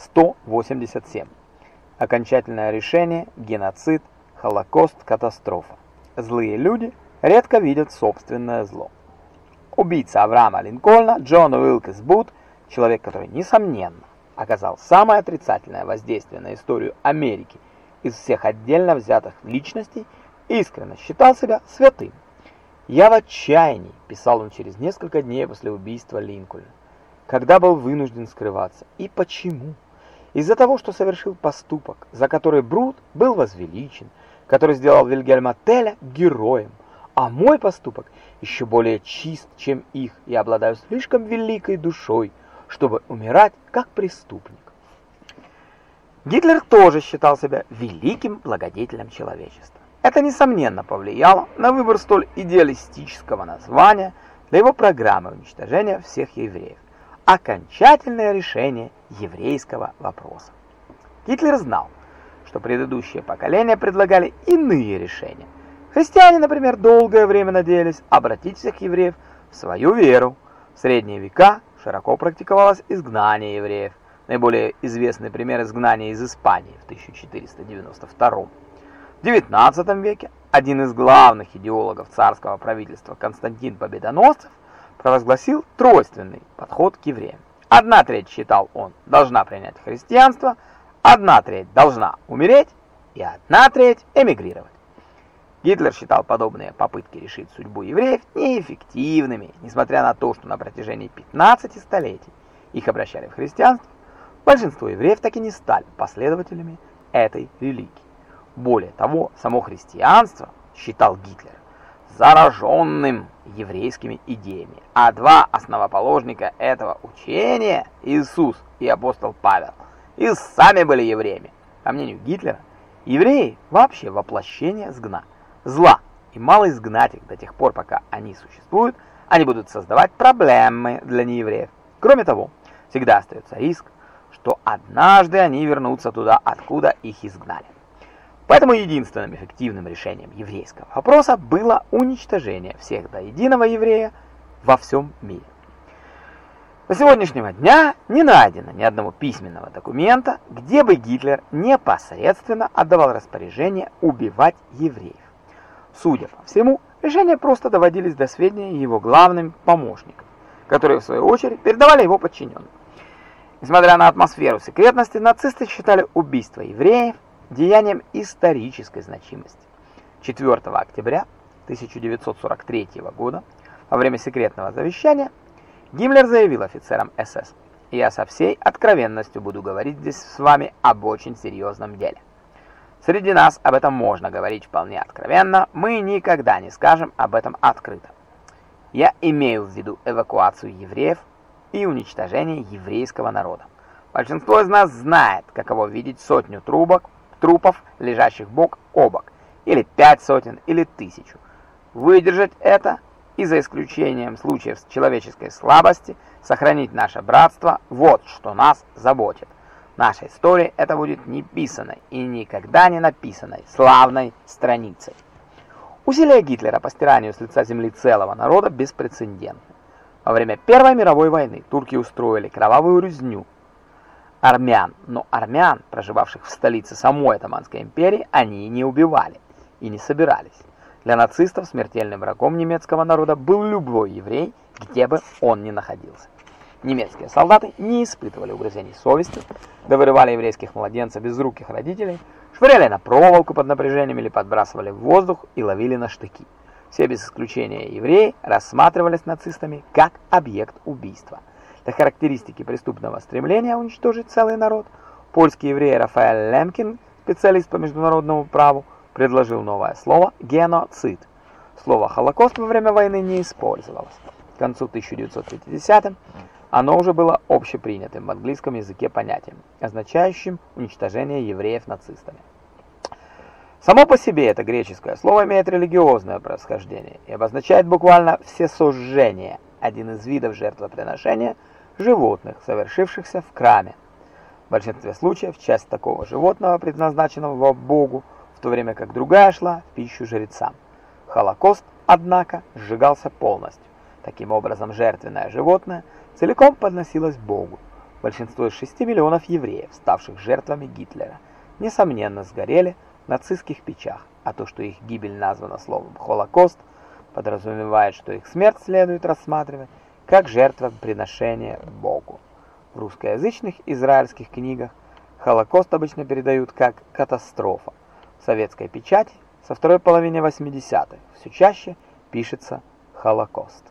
187. Окончательное решение – геноцид, холокост, катастрофа. Злые люди редко видят собственное зло. Убийца Авраама Линкольна Джон Уилкес Бут, человек, который, несомненно, оказал самое отрицательное воздействие на историю Америки из всех отдельно взятых личностей, искренне считал себя святым. «Я в отчаянии», – писал он через несколько дней после убийства Линкольна, когда был вынужден скрываться. И почему? Из-за того, что совершил поступок, за который Брут был возвеличен, который сделал Вильгельма Теля героем, а мой поступок еще более чист, чем их, и обладаю слишком великой душой, чтобы умирать как преступник. Гитлер тоже считал себя великим благодетелем человечества. Это, несомненно, повлияло на выбор столь идеалистического названия для его программы уничтожения всех евреев. Окончательное решение еврейского вопроса. Гитлер знал, что предыдущие поколения предлагали иные решения. Христиане, например, долгое время надеялись обратить всех евреев в свою веру. В средние века широко практиковалось изгнание евреев. Наиболее известный пример изгнания из Испании в 1492 В XIX веке один из главных идеологов царского правительства Константин Победоносцев провозгласил тройственный подход к евреям. Одна треть, считал он, должна принять христианство, одна треть должна умереть и одна треть эмигрировать. Гитлер считал подобные попытки решить судьбу евреев неэффективными, несмотря на то, что на протяжении 15 столетий их обращали в христианство, большинство евреев так и не стали последователями этой религии. Более того, само христианство, считал Гитлер, зараженным еврейскими идеями. А два основоположника этого учения, Иисус и апостол Павел, и сами были евреями. По мнению Гитлера, евреи вообще воплощение сгна, зла, и мало изгнать их до тех пор, пока они существуют, они будут создавать проблемы для неевреев. Кроме того, всегда остается риск, что однажды они вернутся туда, откуда их изгнали. Поэтому единственным эффективным решением еврейского вопроса было уничтожение всех до единого еврея во всем мире. До сегодняшнего дня не найдено ни одного письменного документа, где бы Гитлер непосредственно отдавал распоряжение убивать евреев. Судя по всему, решения просто доводились до сведения его главным помощникам, которые в свою очередь передавали его подчиненным. Несмотря на атмосферу секретности, нацисты считали убийство евреев деянием исторической значимости. 4 октября 1943 года, во время секретного завещания, Гиммлер заявил офицерам СС, «Я со всей откровенностью буду говорить здесь с вами об очень серьезном деле. Среди нас об этом можно говорить вполне откровенно, мы никогда не скажем об этом открыто. Я имею в виду эвакуацию евреев и уничтожение еврейского народа. Большинство из нас знает, каково видеть сотню трубок, трупов, лежащих бок о бок, или пять сотен, или тысячу. Выдержать это и за исключением случаев человеческой слабости, сохранить наше братство, вот что нас заботит. Наша история это будет не писанной и никогда не написанной славной страницей. Усилия Гитлера по стиранию с лица земли целого народа беспрецедентны. Во время Первой мировой войны турки устроили кровавую резню армян, но армян, проживавших в столице самой Отоманской империи, они не убивали и не собирались. Для нацистов смертельным врагом немецкого народа был любой еврей, где бы он ни находился. Немецкие солдаты не испытывали угрызений совести, довырывали еврейских младенцев без рук родителей, швыряли на проволоку под напряжением или подбрасывали в воздух и ловили на штыки. Все без исключения евреи рассматривались нацистами как объект убийства. Для характеристики преступного стремления уничтожить целый народ, польский еврей Рафаэль Лемкин, специалист по международному праву, предложил новое слово «геноцид». Слово «холокост» во время войны не использовалось. К концу 1950-х оно уже было общепринятым в английском языке понятием, означающим уничтожение евреев нацистами. Само по себе это греческое слово имеет религиозное происхождение и обозначает буквально всесожжение, один из видов жертвоприношения животных, совершившихся в храме. В большинстве случаев часть такого животного, предназначенного Богу, в то время как другая шла в пищу жрецам. Холокост, однако, сжигался полностью. Таким образом, жертвенное животное целиком подносилось Богу. Большинство из 6 миллионов евреев, ставших жертвами Гитлера, несомненно сгорели в нацистских печах, а то, что их гибель названа словом «Холокост», подразумевает, что их смерть следует рассматривать как жертвоприношение Богу. В русскоязычных израильских книгах Холокост обычно передают как катастрофа. В советской печати со второй половины 80-х все чаще пишется Холокост.